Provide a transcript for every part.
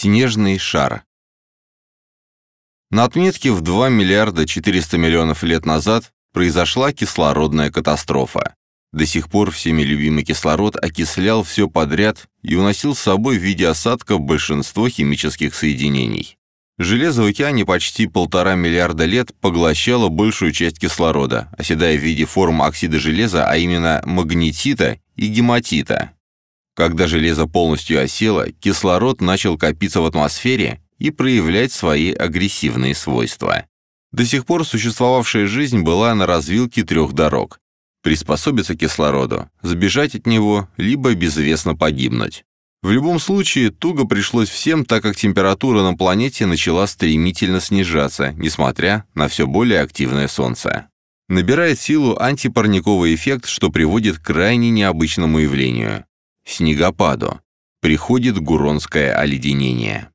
Снежный шар. На отметке в 2 миллиарда 400 миллионов лет назад произошла кислородная катастрофа. До сих пор всеми любимый кислород окислял все подряд и уносил с собой в виде осадков большинство химических соединений. Железо в океане почти полтора миллиарда лет поглощало большую часть кислорода, оседая в виде форм оксида железа, а именно магнетита и гематита. Когда железо полностью осело, кислород начал копиться в атмосфере и проявлять свои агрессивные свойства. До сих пор существовавшая жизнь была на развилке трех дорог. Приспособиться к кислороду, сбежать от него, либо безвестно погибнуть. В любом случае, туго пришлось всем, так как температура на планете начала стремительно снижаться, несмотря на все более активное Солнце. Набирает силу антипарниковый эффект, что приводит к крайне необычному явлению снегопаду, приходит гуронское оледенение.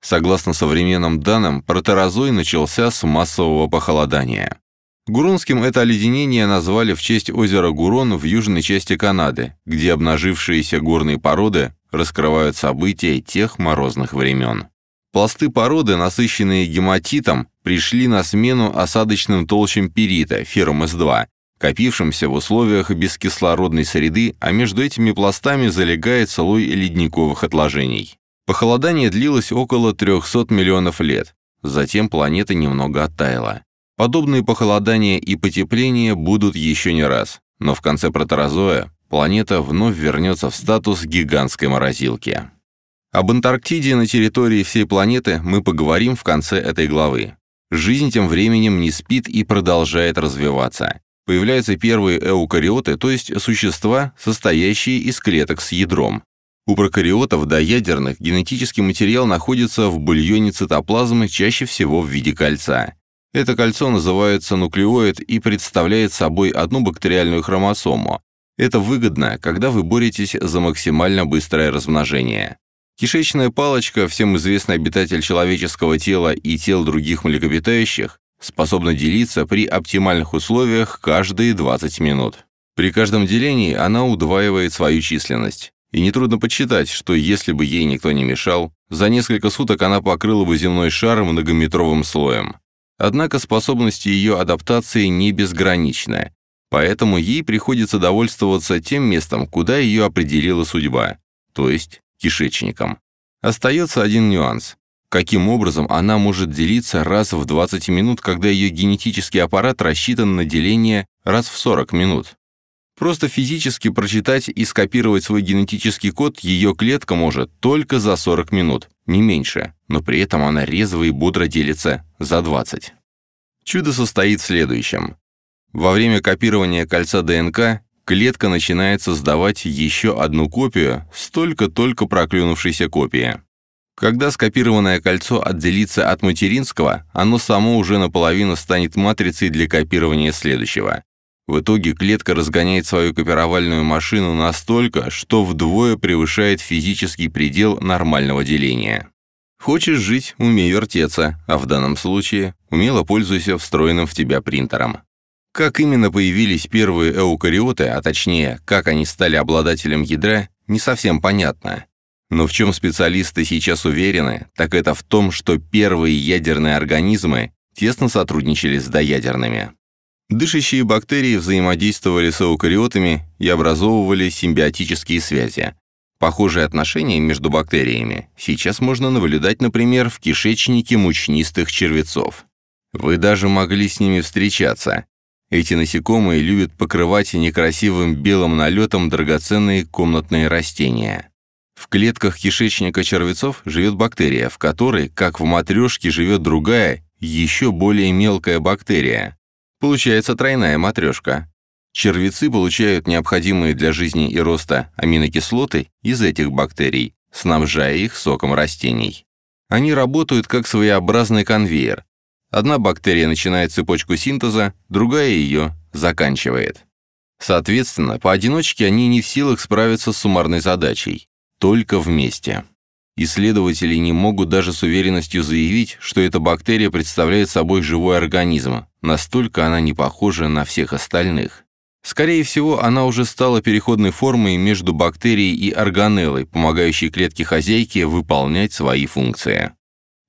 Согласно современным данным, протерозой начался с массового похолодания. Гуронским это оледенение назвали в честь озера Гурон в южной части Канады, где обнажившиеся горные породы раскрывают события тех морозных времен. Пласты породы, насыщенные гематитом, пришли на смену осадочным толщам перита, феррум С2, копившимся в условиях бескислородной среды, а между этими пластами залегает слой ледниковых отложений. Похолодание длилось около 300 миллионов лет, затем планета немного оттаяла. Подобные похолодания и потепления будут еще не раз, но в конце протерозоя планета вновь вернется в статус гигантской морозилки. Об Антарктиде на территории всей планеты мы поговорим в конце этой главы. Жизнь тем временем не спит и продолжает развиваться появляются первые эукариоты, то есть существа, состоящие из клеток с ядром. У прокариотов до ядерных генетический материал находится в бульоне цитоплазмы чаще всего в виде кольца. Это кольцо называется нуклеоид и представляет собой одну бактериальную хромосому. Это выгодно, когда вы боретесь за максимально быстрое размножение. Кишечная палочка, всем известный обитатель человеческого тела и тел других млекопитающих, способна делиться при оптимальных условиях каждые 20 минут. При каждом делении она удваивает свою численность. И нетрудно подсчитать, что если бы ей никто не мешал, за несколько суток она покрыла бы земной шар многометровым слоем. Однако способность ее адаптации не безгранична, поэтому ей приходится довольствоваться тем местом, куда ее определила судьба, то есть кишечником. Остается один нюанс. Каким образом она может делиться раз в 20 минут, когда ее генетический аппарат рассчитан на деление раз в 40 минут? Просто физически прочитать и скопировать свой генетический код ее клетка может только за 40 минут, не меньше, но при этом она резво и бодро делится за 20. Чудо состоит в следующем. Во время копирования кольца ДНК клетка начинает создавать еще одну копию столько только проклюнувшейся копии. Когда скопированное кольцо отделится от материнского, оно само уже наполовину станет матрицей для копирования следующего. В итоге клетка разгоняет свою копировальную машину настолько, что вдвое превышает физический предел нормального деления. Хочешь жить – умей вертеться, а в данном случае – умело пользуйся встроенным в тебя принтером. Как именно появились первые эукариоты, а точнее, как они стали обладателем ядра, не совсем понятно. Но в чем специалисты сейчас уверены, так это в том, что первые ядерные организмы тесно сотрудничали с доядерными. Дышащие бактерии взаимодействовали с эукариотами и образовывали симбиотические связи. Похожие отношения между бактериями сейчас можно наблюдать, например, в кишечнике мучнистых червецов. Вы даже могли с ними встречаться. Эти насекомые любят покрывать некрасивым белым налетом драгоценные комнатные растения. В клетках кишечника червецов живет бактерия, в которой, как в матрешке, живет другая, еще более мелкая бактерия. Получается тройная матрешка. Червецы получают необходимые для жизни и роста аминокислоты из этих бактерий, снабжая их соком растений. Они работают как своеобразный конвейер. Одна бактерия начинает цепочку синтеза, другая ее заканчивает. Соответственно, поодиночке они не в силах справиться с суммарной задачей только вместе. Исследователи не могут даже с уверенностью заявить, что эта бактерия представляет собой живой организм, настолько она не похожа на всех остальных. Скорее всего, она уже стала переходной формой между бактерией и органеллой, помогающей клетке хозяйки выполнять свои функции.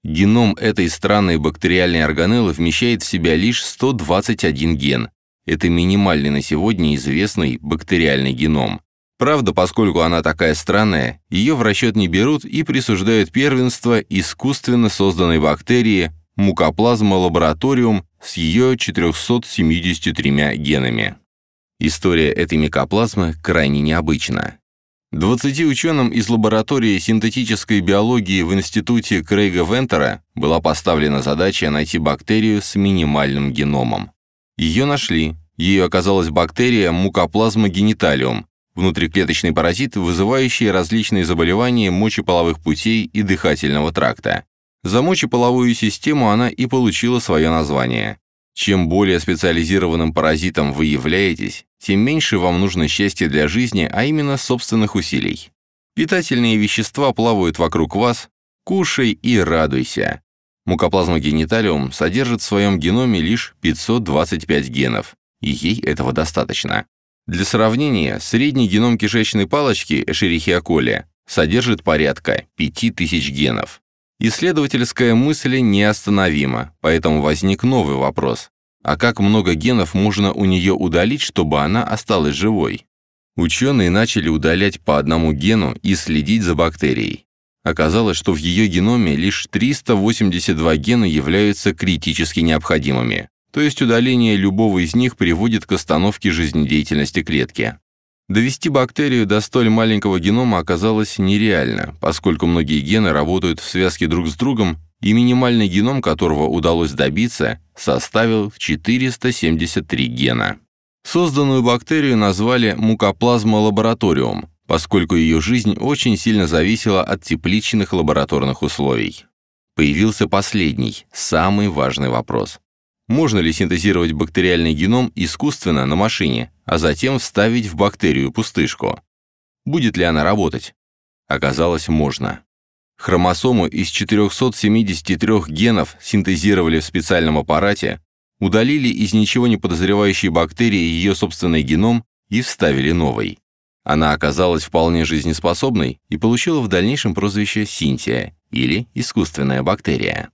Геном этой странной бактериальной органеллы вмещает в себя лишь 121 ген. Это минимальный на сегодня известный бактериальный геном. Правда, поскольку она такая странная, ее в расчет не берут и присуждают первенство искусственно созданной бактерии мукоплазма лабораториум с ее 473 генами. История этой микоплазмы крайне необычна. 20 ученым из лаборатории синтетической биологии в институте Крейга Вентера была поставлена задача найти бактерию с минимальным геномом. Ее нашли. Ее оказалась бактерия мукоплазма гениталиум, внутриклеточный паразит, вызывающий различные заболевания мочеполовых путей и дыхательного тракта. За мочеполовую систему она и получила свое название. Чем более специализированным паразитом вы являетесь, тем меньше вам нужно счастья для жизни, а именно собственных усилий. Питательные вещества плавают вокруг вас, кушай и радуйся. Мукоплазма гениталиум содержит в своем геноме лишь 525 генов, и ей этого достаточно. Для сравнения, средний геном кишечной палочки Эшерихия коли содержит порядка 5000 генов. Исследовательская мысль неостановима, поэтому возник новый вопрос. А как много генов можно у нее удалить, чтобы она осталась живой? Ученые начали удалять по одному гену и следить за бактерией. Оказалось, что в ее геноме лишь 382 гена являются критически необходимыми, то есть удаление любого из них приводит к остановке жизнедеятельности клетки. Довести бактерию до столь маленького генома оказалось нереально, поскольку многие гены работают в связке друг с другом, и минимальный геном, которого удалось добиться, составил 473 гена. Созданную бактерию назвали мукоплазма лабораториум, поскольку ее жизнь очень сильно зависела от тепличных лабораторных условий. Появился последний, самый важный вопрос. Можно ли синтезировать бактериальный геном искусственно на машине, а затем вставить в бактерию пустышку? Будет ли она работать? Оказалось, можно. Хромосому из 473 генов синтезировали в специальном аппарате, удалили из ничего не подозревающей бактерии ее собственный геном и вставили новый. Она оказалась вполне жизнеспособной и получила в дальнейшем прозвище Синтия или искусственная бактерия.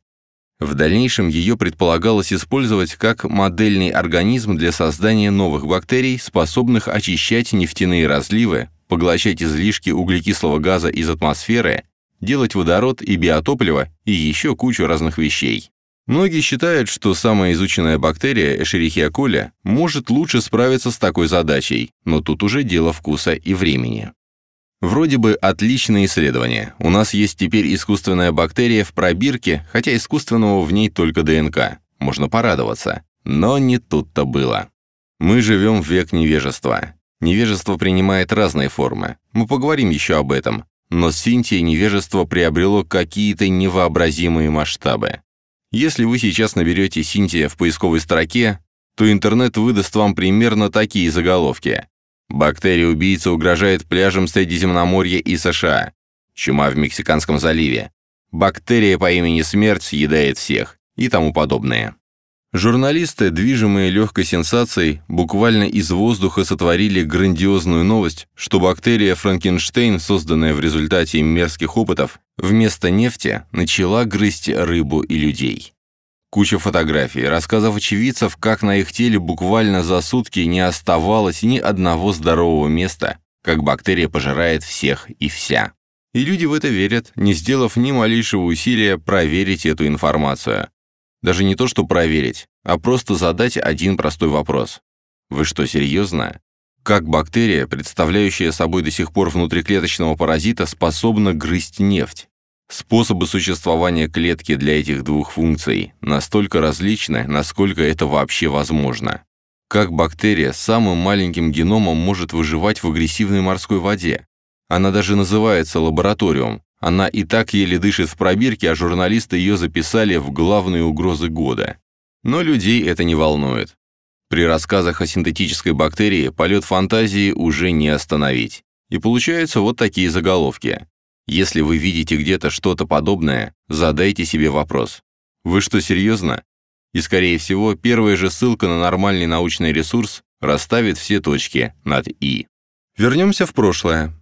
В дальнейшем ее предполагалось использовать как модельный организм для создания новых бактерий, способных очищать нефтяные разливы, поглощать излишки углекислого газа из атмосферы, делать водород и биотопливо и еще кучу разных вещей. Многие считают, что самая изученная бактерия Escherichia coli может лучше справиться с такой задачей, но тут уже дело вкуса и времени. Вроде бы отличное исследование. У нас есть теперь искусственная бактерия в пробирке, хотя искусственного в ней только ДНК. Можно порадоваться. Но не тут-то было. Мы живем в век невежества. Невежество принимает разные формы. Мы поговорим еще об этом. Но с Синтией невежество приобрело какие-то невообразимые масштабы. Если вы сейчас наберете Синтия в поисковой строке, то интернет выдаст вам примерно такие заголовки. Бактерия-убийца угрожает пляжам Средиземноморья и США. Чума в Мексиканском заливе. Бактерия по имени Смерть съедает всех. И тому подобное. Журналисты, движимые легкой сенсацией, буквально из воздуха сотворили грандиозную новость, что бактерия Франкенштейн, созданная в результате мерзких опытов, вместо нефти начала грызть рыбу и людей. Куча фотографий, рассказов очевидцев, как на их теле буквально за сутки не оставалось ни одного здорового места, как бактерия пожирает всех и вся. И люди в это верят, не сделав ни малейшего усилия проверить эту информацию. Даже не то, что проверить, а просто задать один простой вопрос. Вы что, серьезно? Как бактерия, представляющая собой до сих пор внутриклеточного паразита, способна грызть нефть? Способы существования клетки для этих двух функций настолько различны, насколько это вообще возможно. Как бактерия с самым маленьким геномом может выживать в агрессивной морской воде? Она даже называется лабораториум. Она и так еле дышит в пробирке, а журналисты ее записали в главные угрозы года. Но людей это не волнует. При рассказах о синтетической бактерии полет фантазии уже не остановить. И получаются вот такие заголовки. Если вы видите где-то что-то подобное, задайте себе вопрос. Вы что, серьезно? И, скорее всего, первая же ссылка на нормальный научный ресурс расставит все точки над «и». Вернемся в прошлое.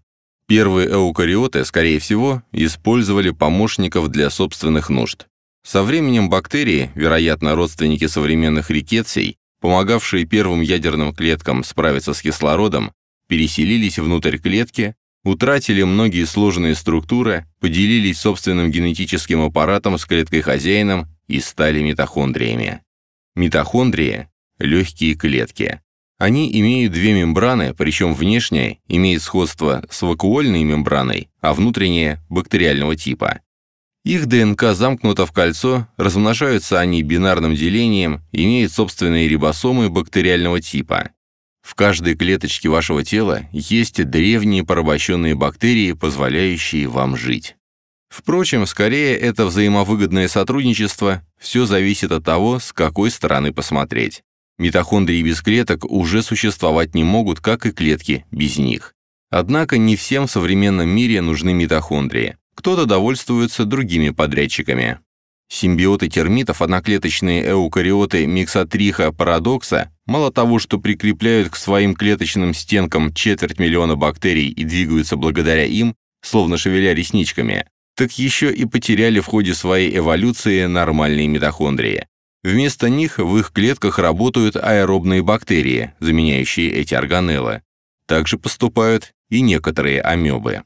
Первые эукариоты, скорее всего, использовали помощников для собственных нужд. Со временем бактерии, вероятно, родственники современных рикетсий, помогавшие первым ядерным клеткам справиться с кислородом, переселились внутрь клетки, утратили многие сложные структуры, поделились собственным генетическим аппаратом с клеткой-хозяином и стали митохондриями. Митохондрии – легкие клетки. Они имеют две мембраны, причем внешняя имеет сходство с вакуольной мембраной, а внутренняя – бактериального типа. Их ДНК замкнута в кольцо, размножаются они бинарным делением, имеют собственные рибосомы бактериального типа. В каждой клеточке вашего тела есть древние порабощенные бактерии, позволяющие вам жить. Впрочем, скорее это взаимовыгодное сотрудничество, все зависит от того, с какой стороны посмотреть. Митохондрии без клеток уже существовать не могут, как и клетки без них. Однако не всем в современном мире нужны митохондрии кто-то довольствуется другими подрядчиками. Симбиоты термитов, одноклеточные эукариоты миксотриха парадокса, мало того, что прикрепляют к своим клеточным стенкам четверть миллиона бактерий и двигаются благодаря им, словно шевеля ресничками, так еще и потеряли в ходе своей эволюции нормальные митохондрии. Вместо них в их клетках работают аэробные бактерии, заменяющие эти органеллы. Также поступают и некоторые амебы.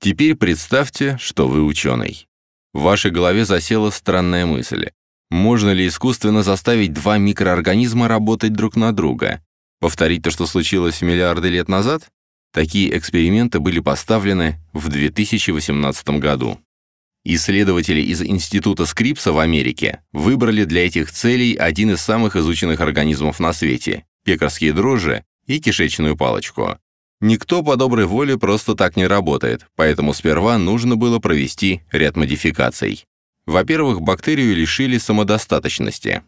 Теперь представьте, что вы ученый. В вашей голове засела странная мысль. Можно ли искусственно заставить два микроорганизма работать друг на друга? Повторить то, что случилось миллиарды лет назад? Такие эксперименты были поставлены в 2018 году. Исследователи из Института Скрипса в Америке выбрали для этих целей один из самых изученных организмов на свете – пекарские дрожжи и кишечную палочку. Никто по доброй воле просто так не работает, поэтому сперва нужно было провести ряд модификаций. Во-первых, бактерию лишили самодостаточности.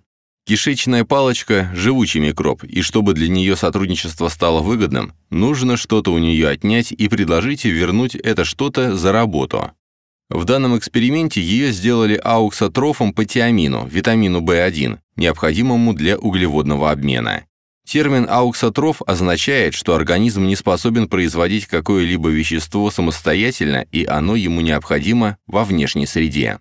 Кишечная палочка – живучий микроб, и чтобы для нее сотрудничество стало выгодным, нужно что-то у нее отнять и предложить вернуть это что-то за работу. В данном эксперименте ее сделали ауксотрофом по тиамину, витамину В1, необходимому для углеводного обмена. Термин ауксотроф означает, что организм не способен производить какое-либо вещество самостоятельно, и оно ему необходимо во внешней среде.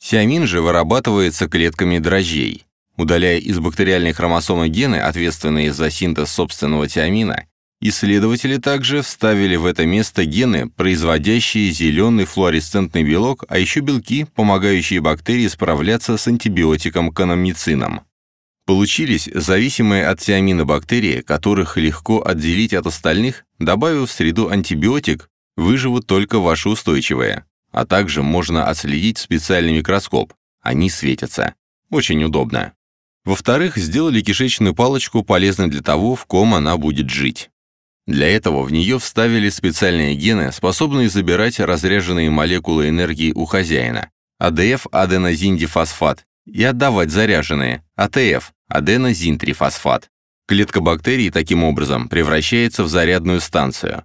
Тиамин же вырабатывается клетками дрожжей. Удаляя из бактериальной хромосомы гены, ответственные за синтез собственного тиамина, исследователи также вставили в это место гены, производящие зеленый флуоресцентный белок, а еще белки, помогающие бактерии справляться с антибиотиком канамицином. Получились зависимые от тиамина бактерии, которых легко отделить от остальных, добавив в среду антибиотик, выживут только ваши устойчивые. А также можно отследить специальный микроскоп. Они светятся. Очень удобно. Во-вторых, сделали кишечную палочку полезной для того, в ком она будет жить. Для этого в нее вставили специальные гены, способные забирать разряженные молекулы энергии у хозяина, АДФ-аденозиндифосфат, и отдавать заряженные, АТФ, аденозин-трифосфат. Клетка бактерий таким образом превращается в зарядную станцию.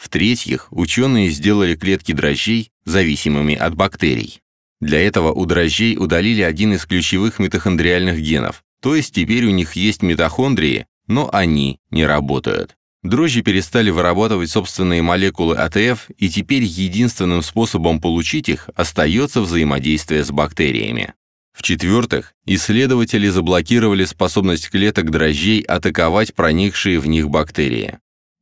В-третьих, ученые сделали клетки дрожжей зависимыми от бактерий. Для этого у дрожжей удалили один из ключевых митохондриальных генов, то есть теперь у них есть митохондрии, но они не работают. Дрожжи перестали вырабатывать собственные молекулы АТФ, и теперь единственным способом получить их остается взаимодействие с бактериями. В-четвертых, исследователи заблокировали способность клеток дрожжей атаковать проникшие в них бактерии.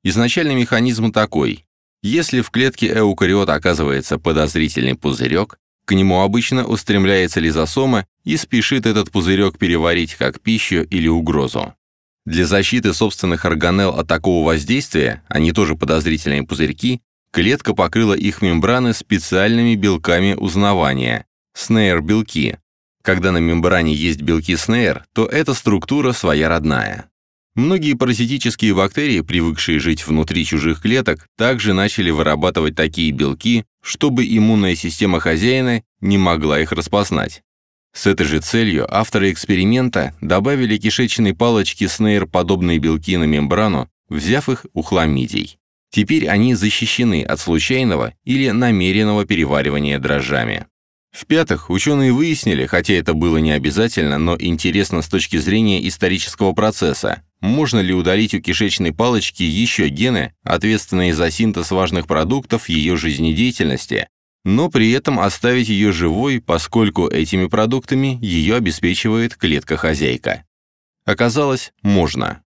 Изначальный механизм такой. Если в клетке эукариот оказывается подозрительный пузырек, к нему обычно устремляется лизосома и спешит этот пузырек переварить как пищу или угрозу. Для защиты собственных органелл от такого воздействия, они тоже подозрительные пузырьки, клетка покрыла их мембраны специальными белками узнавания – снейр-белки, когда на мембране есть белки СНЕР, то эта структура своя родная. Многие паразитические бактерии, привыкшие жить внутри чужих клеток, также начали вырабатывать такие белки, чтобы иммунная система хозяина не могла их распознать. С этой же целью авторы эксперимента добавили кишечной палочки снейр подобные белки на мембрану, взяв их у хламидий. Теперь они защищены от случайного или намеренного переваривания дрожжами. В-пятых, ученые выяснили, хотя это было не обязательно, но интересно с точки зрения исторического процесса, можно ли удалить у кишечной палочки еще гены, ответственные за синтез важных продуктов ее жизнедеятельности, но при этом оставить ее живой, поскольку этими продуктами ее обеспечивает клетка-хозяйка. Оказалось, можно.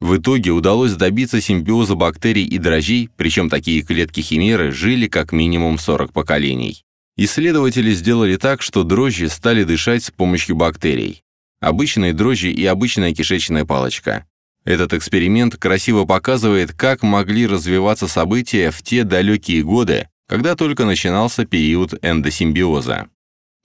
В итоге удалось добиться симбиоза бактерий и дрожжей, причем такие клетки-химеры жили как минимум 40 поколений. Исследователи сделали так, что дрожжи стали дышать с помощью бактерий. Обычные дрожжи и обычная кишечная палочка. Этот эксперимент красиво показывает, как могли развиваться события в те далекие годы, когда только начинался период эндосимбиоза.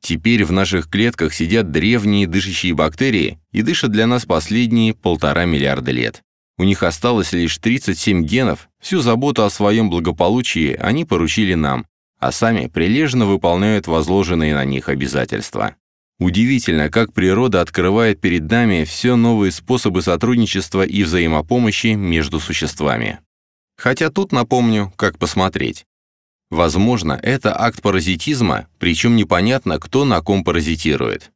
Теперь в наших клетках сидят древние дышащие бактерии и дышат для нас последние полтора миллиарда лет. У них осталось лишь 37 генов, всю заботу о своем благополучии они поручили нам, а сами прилежно выполняют возложенные на них обязательства. Удивительно, как природа открывает перед нами все новые способы сотрудничества и взаимопомощи между существами. Хотя тут напомню, как посмотреть. Возможно, это акт паразитизма, причем непонятно, кто на ком паразитирует.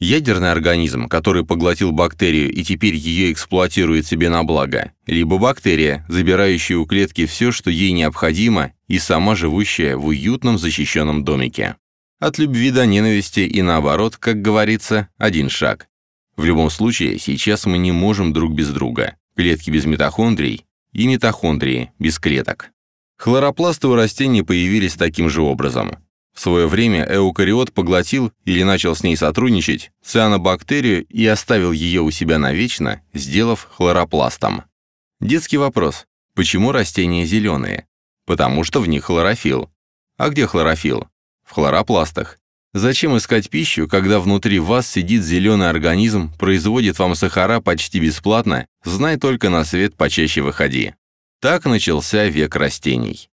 Ядерный организм, который поглотил бактерию и теперь ее эксплуатирует себе на благо, либо бактерия, забирающая у клетки все, что ей необходимо, и сама живущая в уютном защищенном домике. От любви до ненависти и наоборот, как говорится, один шаг. В любом случае, сейчас мы не можем друг без друга. Клетки без митохондрий и митохондрии без клеток. Хлоропласты у растений появились таким же образом. В свое время эукариот поглотил или начал с ней сотрудничать цианобактерию и оставил ее у себя навечно, сделав хлоропластом. Детский вопрос. Почему растения зеленые? Потому что в них хлорофилл. А где хлорофилл? В хлоропластах. Зачем искать пищу, когда внутри вас сидит зеленый организм, производит вам сахара почти бесплатно, знай только на свет почаще выходи. Так начался век растений.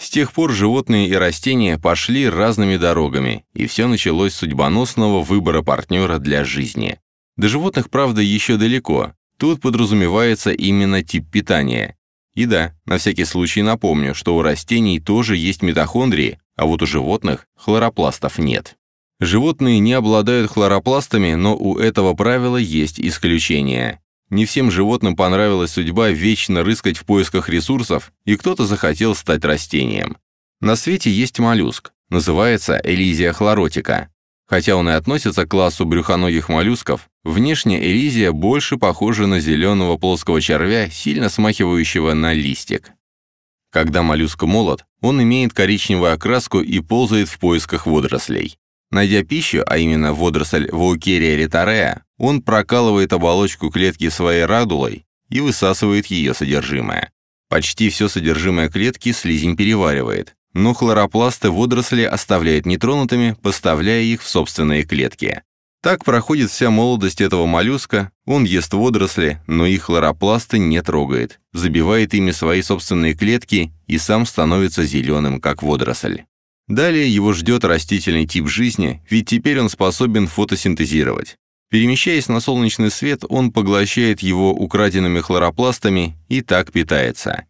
С тех пор животные и растения пошли разными дорогами, и все началось с судьбоносного выбора партнера для жизни. До животных, правда, еще далеко. Тут подразумевается именно тип питания. И да, на всякий случай напомню, что у растений тоже есть митохондрии, а вот у животных хлоропластов нет. Животные не обладают хлоропластами, но у этого правила есть исключения. Не всем животным понравилась судьба вечно рыскать в поисках ресурсов, и кто-то захотел стать растением. На свете есть моллюск, называется Элизия хлоротика. Хотя он и относится к классу брюхоногих моллюсков, внешне Элизия больше похожа на зеленого плоского червя, сильно смахивающего на листик. Когда моллюск молод, он имеет коричневую окраску и ползает в поисках водорослей. Найдя пищу, а именно водоросль Ваукерия ретарея, он прокалывает оболочку клетки своей радулой и высасывает ее содержимое. Почти все содержимое клетки слизень переваривает, но хлоропласты водоросли оставляет нетронутыми, поставляя их в собственные клетки. Так проходит вся молодость этого моллюска, он ест водоросли, но их хлоропласты не трогает, забивает ими свои собственные клетки и сам становится зеленым, как водоросль. Далее его ждет растительный тип жизни, ведь теперь он способен фотосинтезировать. Перемещаясь на солнечный свет, он поглощает его украденными хлоропластами и так питается.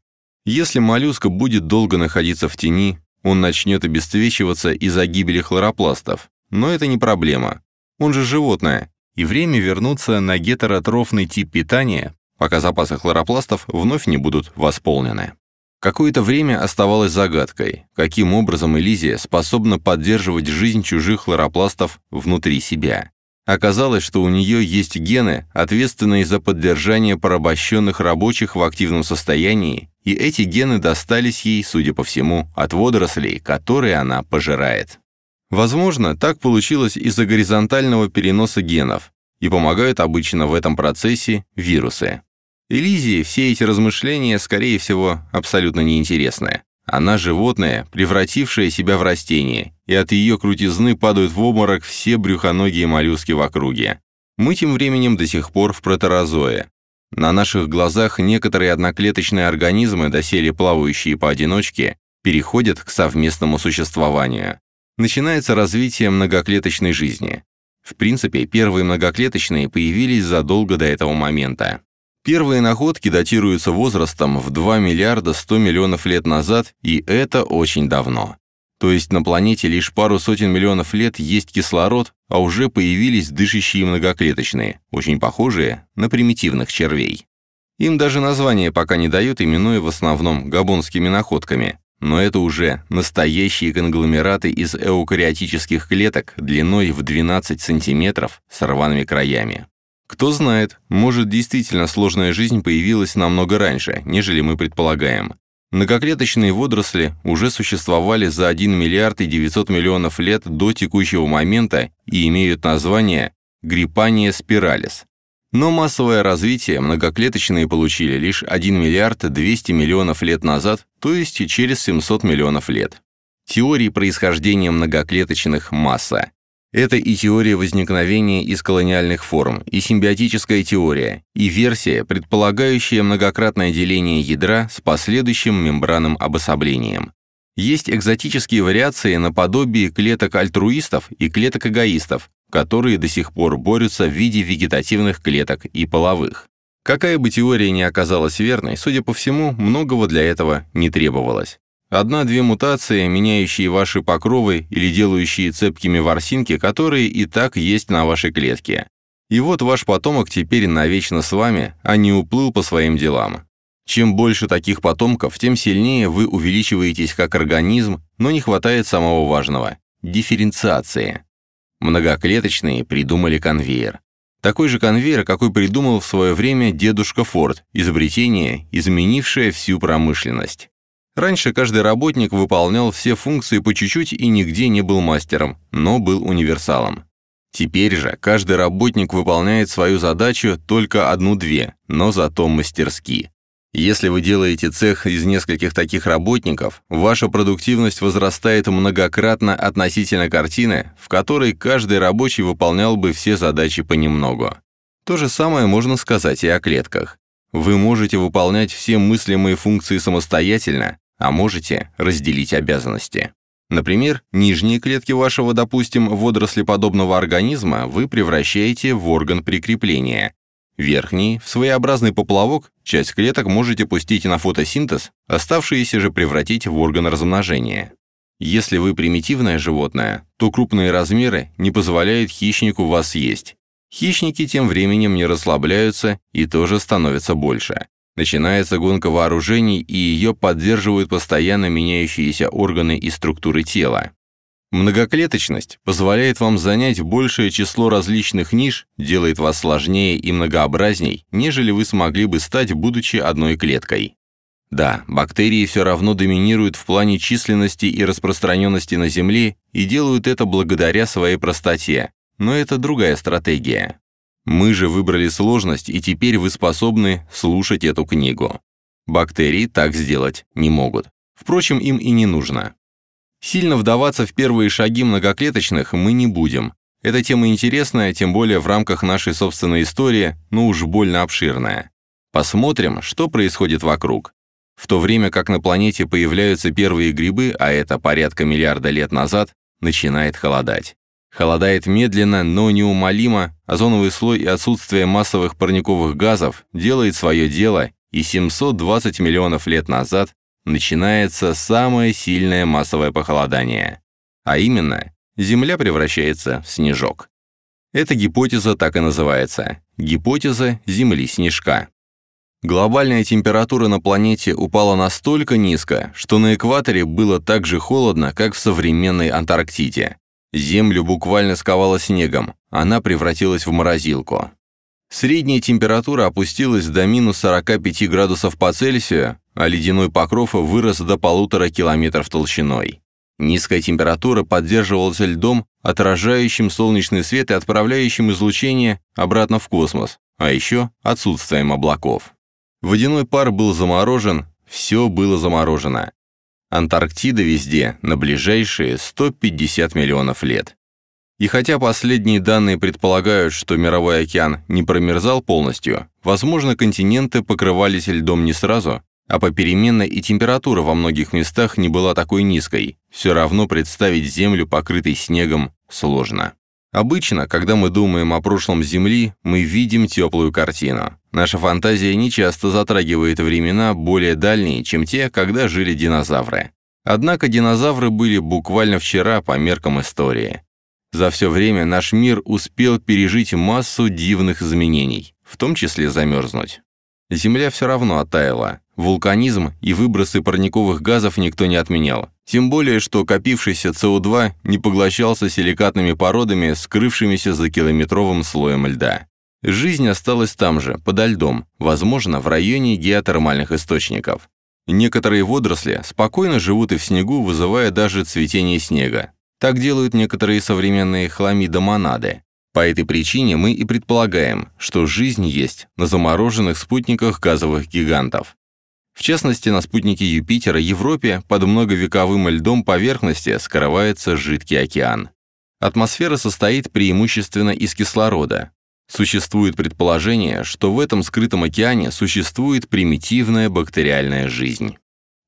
Если моллюска будет долго находиться в тени, он начнет обесцвечиваться из-за гибели хлоропластов. Но это не проблема. Он же животное, и время вернуться на гетеротрофный тип питания, пока запасы хлоропластов вновь не будут восполнены. Какое-то время оставалось загадкой, каким образом Элизия способна поддерживать жизнь чужих хлоропластов внутри себя. Оказалось, что у нее есть гены, ответственные за поддержание порабощенных рабочих в активном состоянии, и эти гены достались ей, судя по всему, от водорослей, которые она пожирает. Возможно, так получилось из-за горизонтального переноса генов, и помогают обычно в этом процессе вирусы. Элизии все эти размышления, скорее всего, абсолютно неинтересны. Она животное, превратившее себя в растение, и от ее крутизны падают в обморок все брюхоногие моллюски в округе. Мы тем временем до сих пор в протерозое. На наших глазах некоторые одноклеточные организмы, доселе плавающие поодиночке, переходят к совместному существованию. Начинается развитие многоклеточной жизни. В принципе, первые многоклеточные появились задолго до этого момента. Первые находки датируются возрастом в 2 миллиарда 100 миллионов лет назад, и это очень давно. То есть на планете лишь пару сотен миллионов лет есть кислород, а уже появились дышащие многоклеточные, очень похожие на примитивных червей. Им даже название пока не дают, именуя в основном габонскими находками. Но это уже настоящие конгломераты из эукариотических клеток длиной в 12 сантиметров с рваными краями. Кто знает, может действительно сложная жизнь появилась намного раньше, нежели мы предполагаем. Многоклеточные водоросли уже существовали за 1 миллиард и 900 миллионов лет до текущего момента и имеют название Гриппания спиралис. Но массовое развитие многоклеточные получили лишь 1 миллиард 200 миллионов лет назад, то есть через 700 миллионов лет. Теории происхождения многоклеточных масса. Это и теория возникновения из колониальных форм, и симбиотическая теория, и версия, предполагающая многократное деление ядра с последующим мембранным обособлением. Есть экзотические вариации наподобие клеток альтруистов и клеток эгоистов, которые до сих пор борются в виде вегетативных клеток и половых. Какая бы теория ни оказалась верной, судя по всему, многого для этого не требовалось. Одна-две мутации, меняющие ваши покровы или делающие цепкими ворсинки, которые и так есть на вашей клетке. И вот ваш потомок теперь навечно с вами, а не уплыл по своим делам. Чем больше таких потомков, тем сильнее вы увеличиваетесь как организм, но не хватает самого важного – дифференциации. Многоклеточные придумали конвейер. Такой же конвейер, какой придумал в свое время дедушка Форд, изобретение, изменившее всю промышленность. Раньше каждый работник выполнял все функции по чуть-чуть и нигде не был мастером, но был универсалом. Теперь же каждый работник выполняет свою задачу только одну-две, но зато мастерски. Если вы делаете цех из нескольких таких работников, ваша продуктивность возрастает многократно относительно картины, в которой каждый рабочий выполнял бы все задачи понемногу. То же самое можно сказать и о клетках. Вы можете выполнять все мыслимые функции самостоятельно, а можете разделить обязанности. Например, нижние клетки вашего, допустим, водорослеподобного организма вы превращаете в орган прикрепления, Верхний, в своеобразный поплавок, часть клеток можете пустить на фотосинтез, оставшиеся же превратить в орган размножения. Если вы примитивное животное, то крупные размеры не позволяют хищнику вас съесть. Хищники тем временем не расслабляются и тоже становятся больше. Начинается гонка вооружений, и ее поддерживают постоянно меняющиеся органы и структуры тела. Многоклеточность позволяет вам занять большее число различных ниш, делает вас сложнее и многообразней, нежели вы смогли бы стать, будучи одной клеткой. Да, бактерии все равно доминируют в плане численности и распространенности на Земле и делают это благодаря своей простоте, но это другая стратегия. Мы же выбрали сложность, и теперь вы способны слушать эту книгу. Бактерии так сделать не могут. Впрочем, им и не нужно. Сильно вдаваться в первые шаги многоклеточных мы не будем. Эта тема интересная, тем более в рамках нашей собственной истории, но уж больно обширная. Посмотрим, что происходит вокруг. В то время как на планете появляются первые грибы, а это порядка миллиарда лет назад, начинает холодать. Холодает медленно, но неумолимо, озоновый слой и отсутствие массовых парниковых газов делает свое дело, и 720 миллионов лет назад начинается самое сильное массовое похолодание. А именно, Земля превращается в снежок. Эта гипотеза так и называется – гипотеза Земли-снежка. Глобальная температура на планете упала настолько низко, что на экваторе было так же холодно, как в современной Антарктиде. Землю буквально сковало снегом, она превратилась в морозилку. Средняя температура опустилась до минус 45 градусов по Цельсию, а ледяной покров вырос до полутора километров толщиной. Низкая температура поддерживалась льдом, отражающим солнечный свет и отправляющим излучение обратно в космос, а еще отсутствием облаков. Водяной пар был заморожен, все было заморожено. Антарктида везде на ближайшие 150 миллионов лет. И хотя последние данные предполагают, что мировой океан не промерзал полностью, возможно, континенты покрывались льдом не сразу, а попеременно и температура во многих местах не была такой низкой, все равно представить Землю, покрытой снегом, сложно. Обычно, когда мы думаем о прошлом Земли, мы видим теплую картину. Наша фантазия не часто затрагивает времена более дальние, чем те, когда жили динозавры. Однако динозавры были буквально вчера по меркам истории. За все время наш мир успел пережить массу дивных изменений, в том числе замерзнуть. Земля все равно оттаяла. Вулканизм и выбросы парниковых газов никто не отменял. Тем более, что копившийся СО2 не поглощался силикатными породами, скрывшимися за километровым слоем льда. Жизнь осталась там же, подо льдом, возможно, в районе геотермальных источников. Некоторые водоросли спокойно живут и в снегу, вызывая даже цветение снега. Так делают некоторые современные хламидомонады. По этой причине мы и предполагаем, что жизнь есть на замороженных спутниках газовых гигантов. В частности, на спутнике Юпитера Европе под многовековым льдом поверхности скрывается жидкий океан. Атмосфера состоит преимущественно из кислорода, Существует предположение, что в этом скрытом океане существует примитивная бактериальная жизнь.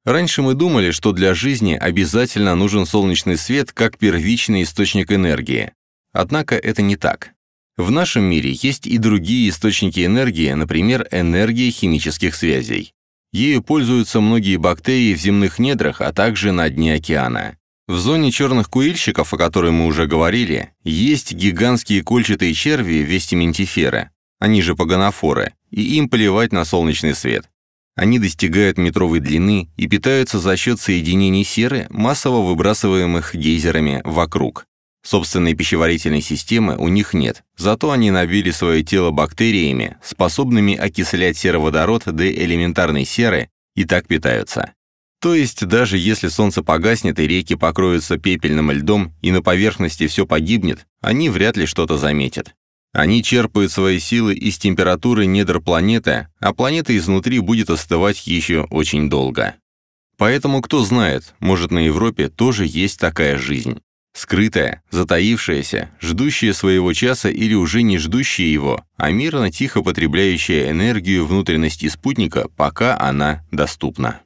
Раньше мы думали, что для жизни обязательно нужен солнечный свет как первичный источник энергии. Однако это не так. В нашем мире есть и другие источники энергии, например, энергия химических связей. Ею пользуются многие бактерии в земных недрах, а также на дне океана. В зоне черных куильщиков, о которой мы уже говорили, есть гигантские кольчатые черви вестиментиферы, они же паганофоры, и им плевать на солнечный свет. Они достигают метровой длины и питаются за счет соединений серы, массово выбрасываемых гейзерами вокруг. Собственной пищеварительной системы у них нет, зато они набили свое тело бактериями, способными окислять сероводород до элементарной серы, и так питаются. То есть даже если солнце погаснет и реки покроются пепельным льдом и на поверхности все погибнет, они вряд ли что-то заметят. Они черпают свои силы из температуры недр планеты, а планета изнутри будет остывать еще очень долго. Поэтому кто знает, может на Европе тоже есть такая жизнь. Скрытая, затаившаяся, ждущая своего часа или уже не ждущая его, а мирно тихо потребляющая энергию внутренности спутника, пока она доступна.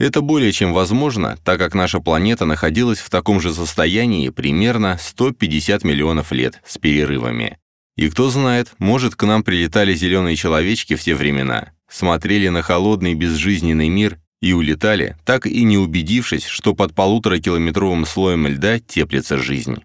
Это более чем возможно, так как наша планета находилась в таком же состоянии примерно 150 миллионов лет с перерывами. И кто знает, может, к нам прилетали зеленые человечки в те времена, смотрели на холодный безжизненный мир и улетали, так и не убедившись, что под полуторакилометровым слоем льда теплится жизнь.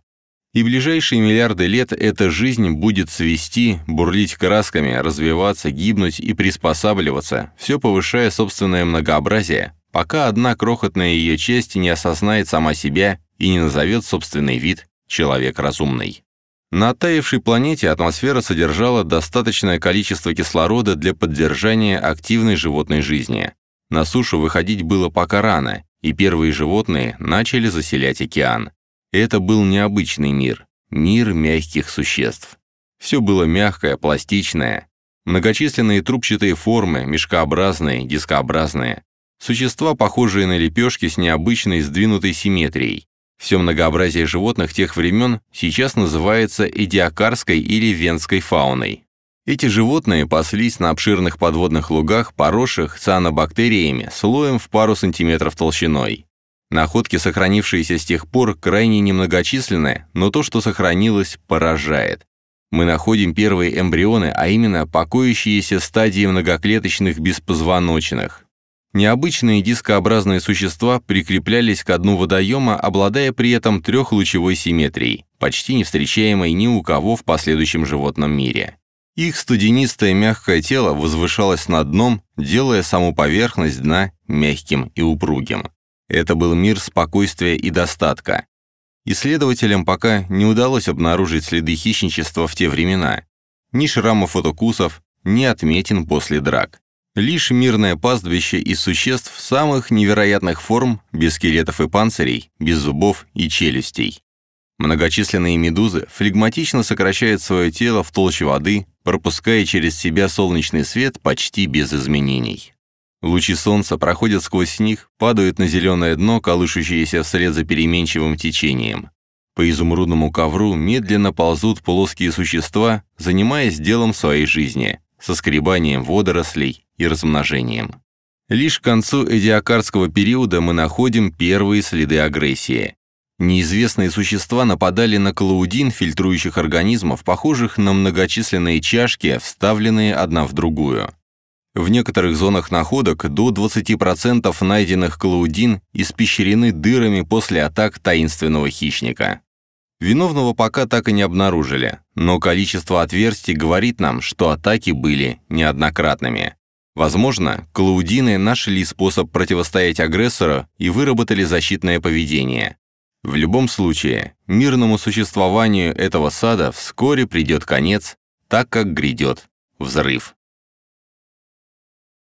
И ближайшие миллиарды лет эта жизнь будет свести, бурлить красками, развиваться, гибнуть и приспосабливаться, все повышая собственное многообразие, пока одна крохотная ее часть не осознает сама себя и не назовет собственный вид «человек разумный». На оттаившей планете атмосфера содержала достаточное количество кислорода для поддержания активной животной жизни. На сушу выходить было пока рано, и первые животные начали заселять океан. Это был необычный мир, мир мягких существ. Все было мягкое, пластичное. Многочисленные трубчатые формы, мешкообразные, дискообразные. Существа, похожие на лепешки с необычной сдвинутой симметрией. Все многообразие животных тех времен сейчас называется эдиакарской или венской фауной. Эти животные паслись на обширных подводных лугах, поросших цианобактериями, слоем в пару сантиметров толщиной. Находки, сохранившиеся с тех пор, крайне немногочисленны, но то, что сохранилось, поражает. Мы находим первые эмбрионы, а именно покоящиеся стадии многоклеточных беспозвоночных. Необычные дискообразные существа прикреплялись к дну водоема, обладая при этом трехлучевой симметрией, почти не встречаемой ни у кого в последующем животном мире. Их студенистое мягкое тело возвышалось над дном, делая саму поверхность дна мягким и упругим. Это был мир спокойствия и достатка. Исследователям пока не удалось обнаружить следы хищничества в те времена. Ни шрамов от укусов, ни отметин после драк. Лишь мирное пастбище из существ самых невероятных форм, без скелетов и панцирей, без зубов и челюстей. Многочисленные медузы флегматично сокращают свое тело в толще воды, пропуская через себя солнечный свет почти без изменений. Лучи солнца проходят сквозь них, падают на зеленое дно, колышущееся вслед за переменчивым течением. По изумрудному ковру медленно ползут плоские существа, занимаясь делом своей жизни, соскребанием водорослей, и размножением. Лишь к концу эдиакарского периода мы находим первые следы агрессии. Неизвестные существа нападали на клаудин фильтрующих организмов, похожих на многочисленные чашки, вставленные одна в другую. В некоторых зонах находок до 20% найденных клаудин испещрены дырами после атак таинственного хищника. Виновного пока так и не обнаружили, но количество отверстий говорит нам, что атаки были неоднократными. Возможно, клаудины нашли способ противостоять агрессору и выработали защитное поведение. В любом случае, мирному существованию этого сада вскоре придет конец, так как грядет взрыв.